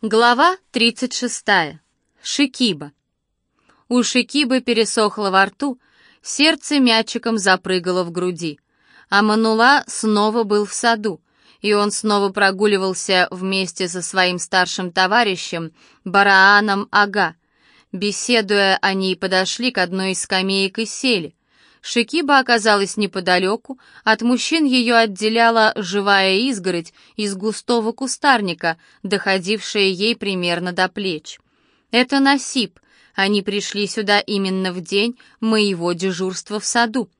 Глава 36. Шикиба. У Шикибы пересохло во рту, сердце мячиком запрыгало в груди. А Манула снова был в саду, и он снова прогуливался вместе со своим старшим товарищем Барааном Ага. Беседуя, они подошли к одной из скамеек и сели. Шикиба оказалась неподалеку, от мужчин ее отделяла живая изгородь из густого кустарника, доходившая ей примерно до плеч. Это Насип, они пришли сюда именно в день моего дежурства в саду.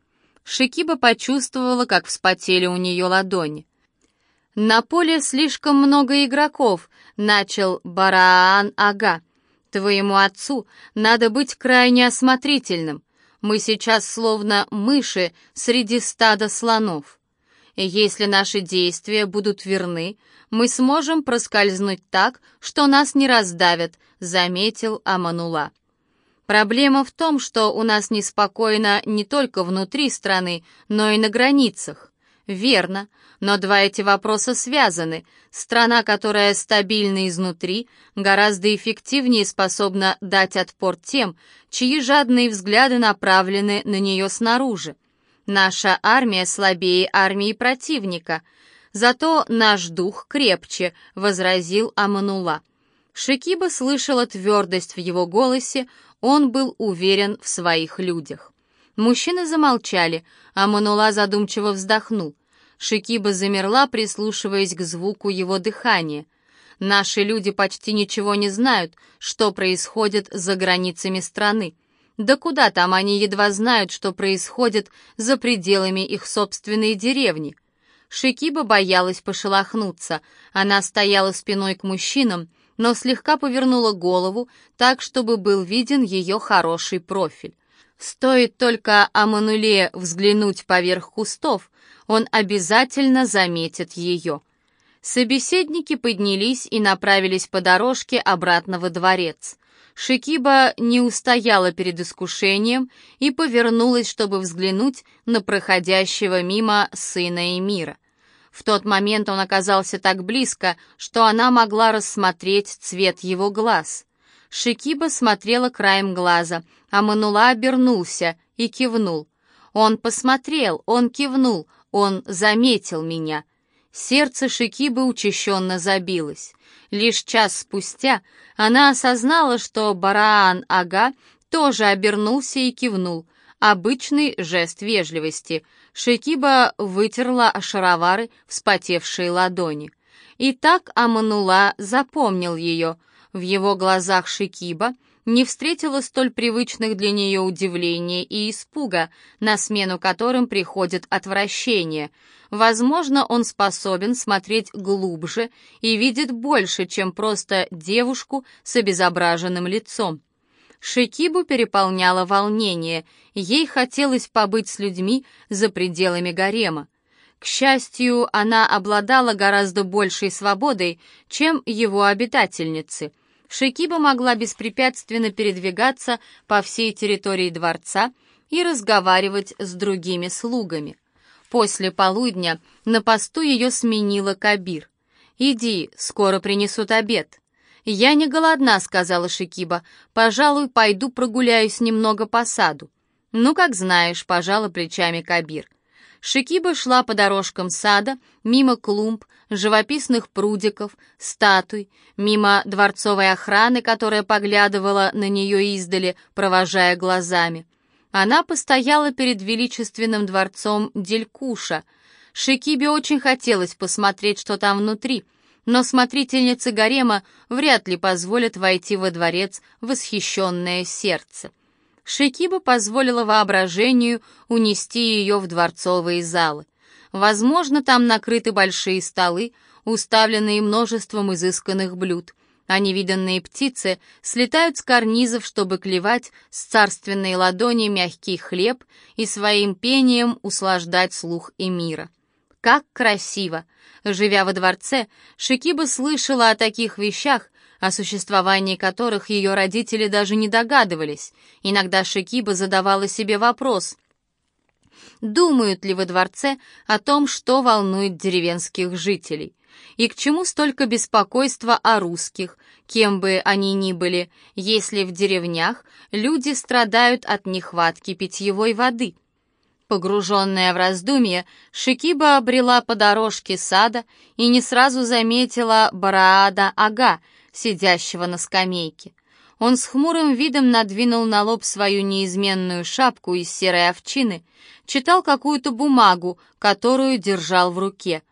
Шикиба почувствовала, как вспотели у нее ладони. «На поле слишком много игроков», — начал Бараан Ага. «Твоему отцу надо быть крайне осмотрительным. Мы сейчас словно мыши среди стада слонов. Если наши действия будут верны, мы сможем проскользнуть так, что нас не раздавят, заметил Аманула. Проблема в том, что у нас неспокойно не только внутри страны, но и на границах. Верно, но два эти вопроса связаны. Страна, которая стабильна изнутри, гораздо эффективнее способна дать отпор тем, чьи жадные взгляды направлены на нее снаружи. Наша армия слабее армии противника, зато наш дух крепче, возразил Аманула. Шикиба слышала твердость в его голосе, он был уверен в своих людях. Мужчины замолчали, а Манула задумчиво вздохнул. Шикиба замерла, прислушиваясь к звуку его дыхания. Наши люди почти ничего не знают, что происходит за границами страны. Да куда там они едва знают, что происходит за пределами их собственной деревни. Шикиба боялась пошелохнуться. Она стояла спиной к мужчинам, но слегка повернула голову так, чтобы был виден ее хороший профиль. Стоит только Амануле взглянуть поверх кустов, он обязательно заметит ее. Собеседники поднялись и направились по дорожке обратно во дворец. Шикиба не устояла перед искушением и повернулась, чтобы взглянуть на проходящего мимо сына Эмира. В тот момент он оказался так близко, что она могла рассмотреть цвет его глаз. Шикиба смотрела краем глаза, а Манула обернулся и кивнул. Он посмотрел, он кивнул, он заметил меня. Сердце Шикибы учащенно забилось. Лишь час спустя она осознала, что Бараан Ага тоже обернулся и кивнул. Обычный жест вежливости. Шикиба вытерла шаровары вспотевшие ладони. И так Аманула запомнил ее — в его глазах Шикиба не встретила столь привычных для нее удивления и испуга, на смену которым приходит отвращение. Возможно, он способен смотреть глубже и видит больше, чем просто девушку с обезображенным лицом. Шикибу переполняло волнение, ей хотелось побыть с людьми за пределами гарема. К счастью, она обладала гораздо большей свободой, чем его обитательницы. Шикиба могла беспрепятственно передвигаться по всей территории дворца и разговаривать с другими слугами. После полудня на посту ее сменила Кабир. «Иди, скоро принесут обед». «Я не голодна», — сказала Шикиба. «Пожалуй, пойду прогуляюсь немного по саду». «Ну, как знаешь», — пожала плечами Кабир. Шикиба шла по дорожкам сада, мимо клумб, живописных прудиков, статуй, мимо дворцовой охраны, которая поглядывала на нее издали, провожая глазами. Она постояла перед величественным дворцом Делькуша. Шикибе очень хотелось посмотреть, что там внутри, но смотрительницы гарема вряд ли позволят войти во дворец восхищенное сердце. Шикиба позволила воображению унести ее в дворцовые залы. Возможно, там накрыты большие столы, уставленные множеством изысканных блюд, а невиданные птицы слетают с карнизов, чтобы клевать с царственной ладони мягкий хлеб и своим пением услаждать слух эмира. Как красиво! Живя во дворце, Шикиба слышала о таких вещах, о существовании которых ее родители даже не догадывались. Иногда Шикиба задавала себе вопрос, думают ли во дворце о том, что волнует деревенских жителей. И к чему столько беспокойства о русских, кем бы они ни были, если в деревнях люди страдают от нехватки питьевой воды? Погруженная в раздумье, Шикиба обрела по дорожке сада и не сразу заметила Бараада Ага, сидящего на скамейке. Он с хмурым видом надвинул на лоб свою неизменную шапку из серой овчины, читал какую-то бумагу, которую держал в руке.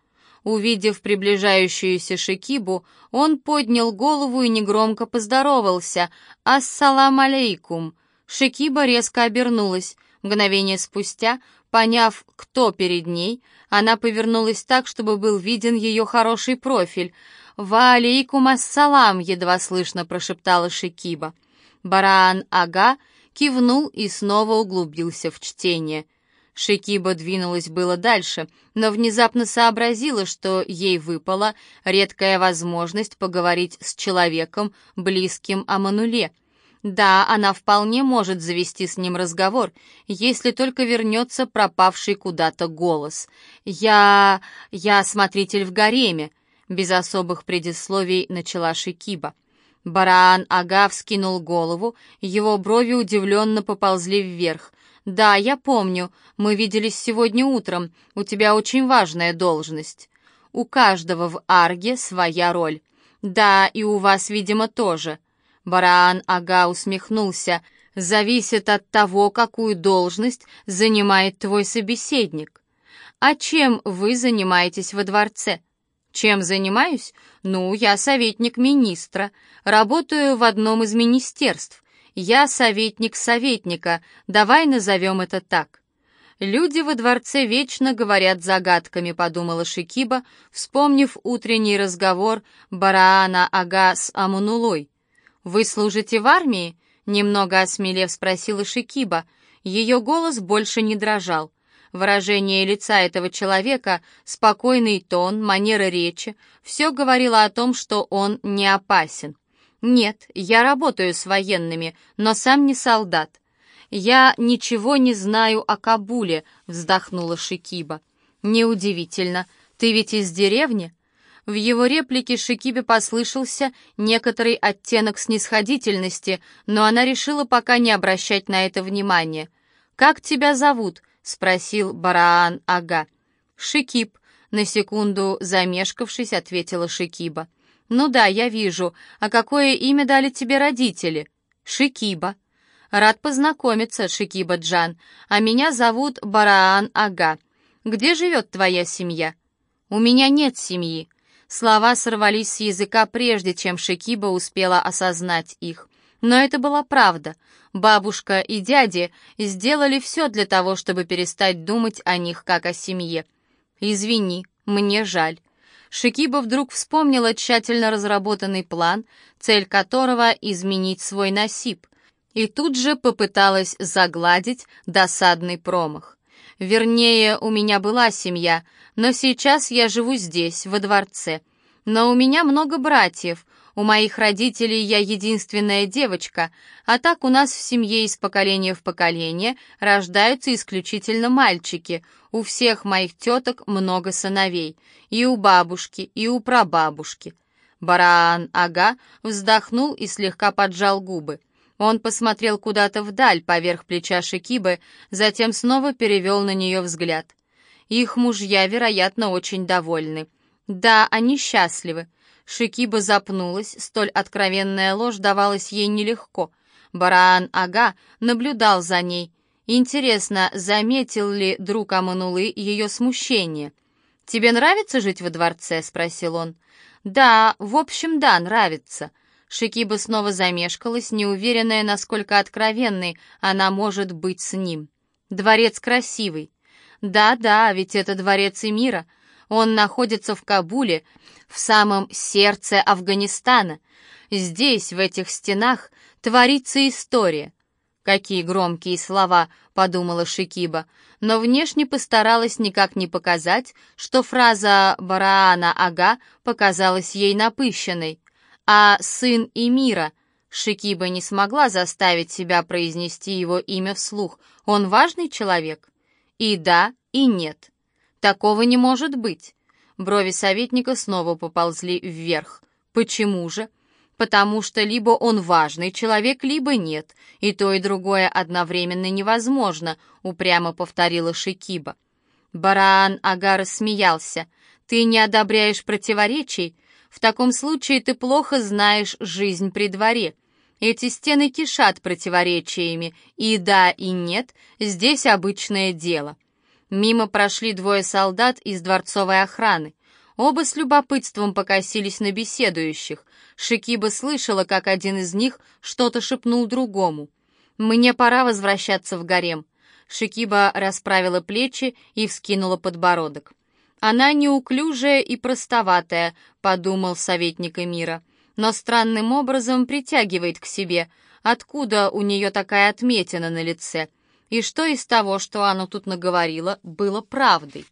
Увидев приближающуюся Шикибу, он поднял голову и негромко поздоровался. «Ассалам алейкум!» Шикиба резко обернулась. Мгновение спустя, поняв, кто перед ней, она повернулась так, чтобы был виден ее хороший профиль. «Ва алейкум ассалам!» — едва слышно прошептала Шикиба. Баран Ага кивнул и снова углубился в чтение — Шикиба двинулась было дальше, но внезапно сообразила, что ей выпала редкая возможность поговорить с человеком, близким Амануле. Да, она вполне может завести с ним разговор, если только вернется пропавший куда-то голос. «Я... я смотритель в гареме», — без особых предисловий начала Шикиба. Баран Ага вскинул голову, его брови удивленно поползли вверх. «Да, я помню. Мы виделись сегодня утром. У тебя очень важная должность. У каждого в Арге своя роль. Да, и у вас, видимо, тоже». Бараан Ага усмехнулся. «Зависит от того, какую должность занимает твой собеседник. А чем вы занимаетесь во дворце?» Чем занимаюсь? Ну, я советник министра. Работаю в одном из министерств. Я советник советника, давай назовем это так. Люди во дворце вечно говорят загадками, подумала Шикиба, вспомнив утренний разговор Бараана Ага с Амунулой. Вы служите в армии? Немного осмелев спросила Шикиба. Ее голос больше не дрожал. Выражение лица этого человека, спокойный тон, манера речи — все говорило о том, что он не опасен. «Нет, я работаю с военными, но сам не солдат». «Я ничего не знаю о Кабуле», — вздохнула Шикиба. «Неудивительно. Ты ведь из деревни?» В его реплике Шикибе послышался некоторый оттенок снисходительности, но она решила пока не обращать на это внимания. «Как тебя зовут?» — спросил Бараан Ага. «Шикиб», — на секунду замешкавшись, ответила Шикиба. «Ну да, я вижу. А какое имя дали тебе родители?» «Шикиба». «Рад познакомиться, Шикиба Джан. А меня зовут Бараан Ага. Где живет твоя семья?» «У меня нет семьи». Слова сорвались с языка прежде, чем Шикиба успела осознать их. Но это была правда. Бабушка и дяди сделали все для того, чтобы перестать думать о них как о семье. «Извини, мне жаль». Шикиба вдруг вспомнила тщательно разработанный план, цель которого — изменить свой насип, и тут же попыталась загладить досадный промах. Вернее, у меня была семья, но сейчас я живу здесь, во дворце. Но у меня много братьев, у моих родителей я единственная девочка, а так у нас в семье из поколения в поколение рождаются исключительно мальчики. У всех моих теток много сыновей. И у бабушки, и у прабабушки. Баран Ага вздохнул и слегка поджал губы. Он посмотрел куда-то вдаль, поверх плеча Шикибы, затем снова перевел на нее взгляд. Их мужья, вероятно, очень довольны. Да, они счастливы. Шикиба запнулась, столь откровенная ложь давалась ей нелегко. Бараан Ага наблюдал за ней. Интересно, заметил ли друг Аманулы ее смущение? «Тебе нравится жить во дворце?» — спросил он. «Да, в общем, да, нравится». Шикиба снова замешкалась, неуверенная, насколько откровенной она может быть с ним. «Дворец красивый». «Да-да, ведь это дворец Эмира. Он находится в Кабуле, в самом сердце Афганистана. Здесь, в этих стенах, творится история. Какие громкие слова, подумала Шикиба, но внешне постаралась никак не показать, что фраза Бараана Ага показалась ей напыщенной. А сын Эмира, Шикиба не смогла заставить себя произнести его имя вслух. Он важный человек? И да, и нет. Такого не может быть. Брови советника снова поползли вверх. Почему же? Потому что либо он важный человек, либо нет, и то и другое одновременно невозможно, упрямо повторила Шикиба. Бараан Агар смеялся. Ты не одобряешь противоречий? В таком случае ты плохо знаешь жизнь при дворе. Эти стены кишат противоречиями, и да, и нет, здесь обычное дело. Мимо прошли двое солдат из дворцовой охраны. Оба с любопытством покосились на беседующих. Шикиба слышала, как один из них что-то шепнул другому. «Мне пора возвращаться в гарем». Шикиба расправила плечи и вскинула подбородок. «Она неуклюжая и простоватая», — подумал советник Эмира, «но странным образом притягивает к себе. Откуда у нее такая отметина на лице? И что из того, что она тут наговорила, было правдой?»